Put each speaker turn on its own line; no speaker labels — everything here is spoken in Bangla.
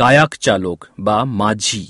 কায়াক চালক বা মাঝি।